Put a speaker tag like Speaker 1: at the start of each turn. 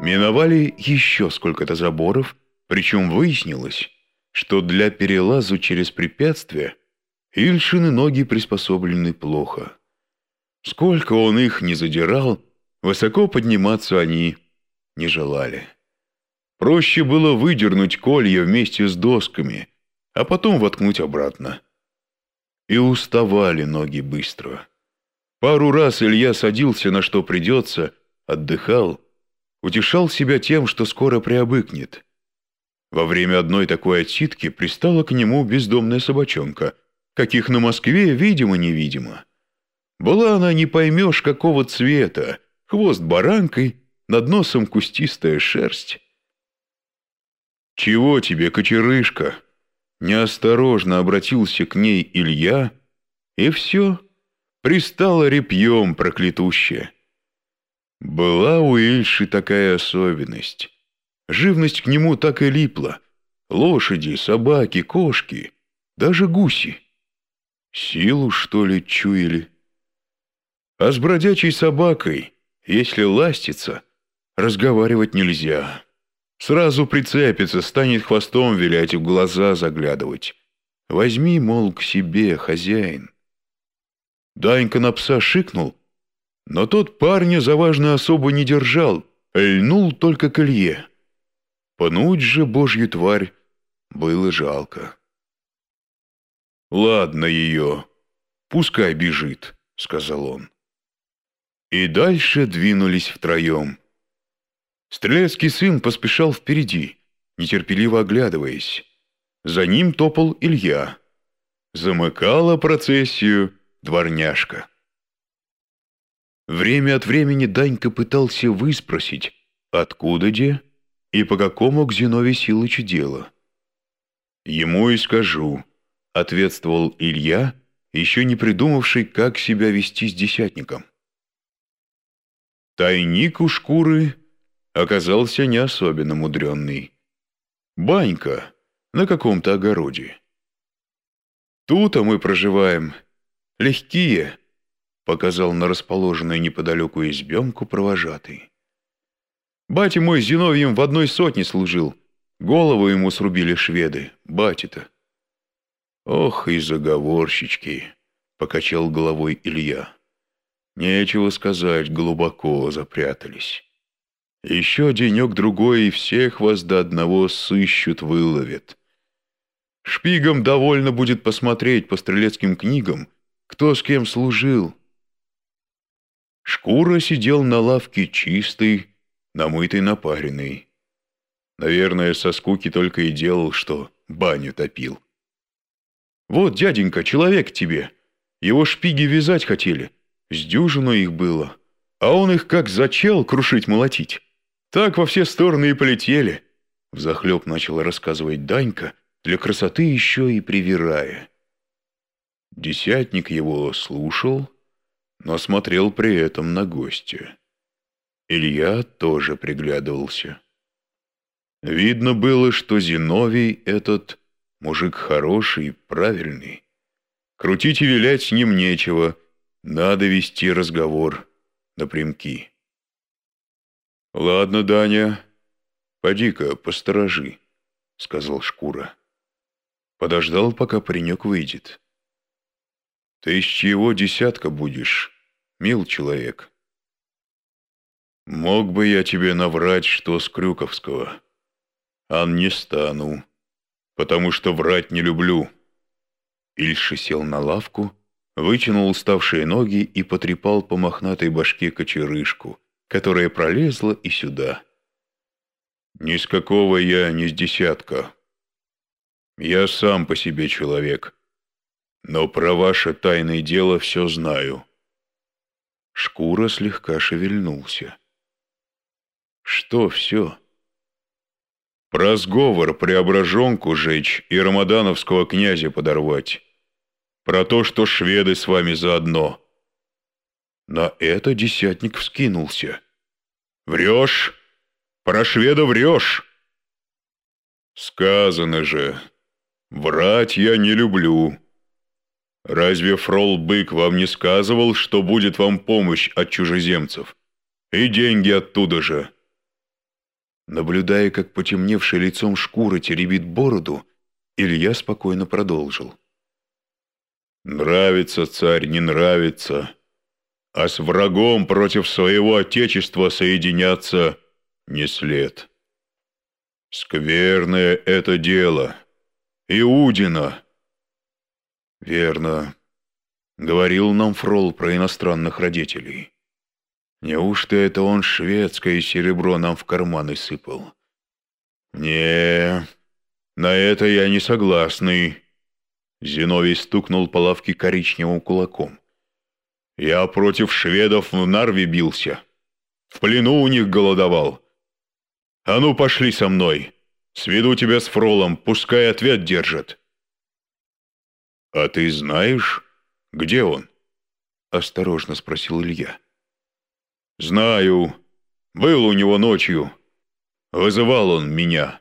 Speaker 1: Миновали еще сколько-то заборов, причем выяснилось, что для перелазу через препятствия Ильшины ноги приспособлены плохо. Сколько он их не задирал, высоко подниматься они не желали. Проще было выдернуть колья вместе с досками, а потом воткнуть обратно. И уставали ноги быстро. Пару раз Илья садился на что придется, отдыхал, утешал себя тем, что скоро приобыкнет. Во время одной такой отсидки пристала к нему бездомная собачонка, каких на Москве видимо-невидимо. Была она не поймешь какого цвета, хвост баранкой, над носом кустистая шерсть. «Чего тебе, кочерышка?» Неосторожно обратился к ней Илья, и все, пристала репьем проклятущая. Была у Ильши такая особенность. Живность к нему так и липла. Лошади, собаки, кошки, даже гуси. Силу, что ли, чуяли? А с бродячей собакой, если ластится, разговаривать нельзя. Сразу прицепится, станет хвостом вилять и в глаза заглядывать. Возьми, мол, к себе, хозяин. Данька на пса шикнул, но тот парня за важную особо не держал, льнул только к Илье. Пнуть же божью тварь было жалко. «Ладно ее, пускай бежит», — сказал он. И дальше двинулись втроем. Стрелецкий сын поспешал впереди, нетерпеливо оглядываясь. За ним топал Илья. Замыкала процессию дворняжка. Время от времени Данька пытался выспросить, откуда де и по какому к Зиновию Силычу дело. «Ему и скажу», — ответствовал Илья, еще не придумавший, как себя вести с десятником. Тайник у шкуры оказался не особенно мудренный. Банька на каком-то огороде. Тут-то мы проживаем. Легкие, показал на расположенную неподалеку избенку провожатый. Батя мой Зиновьем в одной сотне служил. Голову ему срубили шведы, бати-то. Ох и заговорщички, покачал головой Илья. Нечего сказать, глубоко запрятались. Еще денек-другой, и всех вас до одного сыщут, выловят. Шпигам довольно будет посмотреть по стрелецким книгам, кто с кем служил. Шкура сидел на лавке чистый, намытый, напаренный. Наверное, со скуки только и делал, что баню топил. «Вот, дяденька, человек тебе. Его шпиги вязать хотели. С дюжину их было. А он их как зачал крушить-молотить. Так во все стороны и полетели. Взахлеб начал рассказывать Данька, для красоты еще и привирая. Десятник его слушал, но смотрел при этом на гостя. Илья тоже приглядывался. Видно было, что Зиновий этот мужик хороший, правильный. Крутить и вилять с ним нечего, надо вести разговор напрямки. «Ладно, Даня, поди-ка, посторожи», — сказал Шкура. Подождал, пока паренек выйдет. «Ты из чьего десятка будешь, мил человек?» «Мог бы я тебе наврать, что с Крюковского, а не стану, потому что врать не люблю». Ильша сел на лавку, вытянул уставшие ноги и потрепал по мохнатой башке кочерышку — которая пролезла и сюда. Ни с какого я, ни с десятка. Я сам по себе человек, но про ваше тайное дело все знаю. Шкура слегка шевельнулся. Что все? Про сговор преображенку жечь и рамадановского князя подорвать. Про то, что шведы с вами заодно. На это десятник вскинулся. «Врешь! Про шведа врешь!» «Сказано же, врать я не люблю. Разве фрол Бык вам не сказывал, что будет вам помощь от чужеземцев? И деньги оттуда же. Наблюдая, как потемневший лицом шкура теребит бороду, Илья спокойно продолжил. «Нравится, царь, не нравится, а с врагом против своего отечества соединяться не след. Скверное это дело. Иудина!» «Верно», — говорил нам Фрол про иностранных родителей. Неужто это он шведское серебро нам в карманы сыпал? Не, на это я не согласный. Зиновий стукнул по лавке коричневым кулаком. Я против шведов в Нарве бился. В плену у них голодовал. А ну, пошли со мной. Сведу тебя с Фролом, пускай ответ держит. А ты знаешь, где он? Осторожно спросил Илья. «Знаю. Был у него ночью. Вызывал он меня».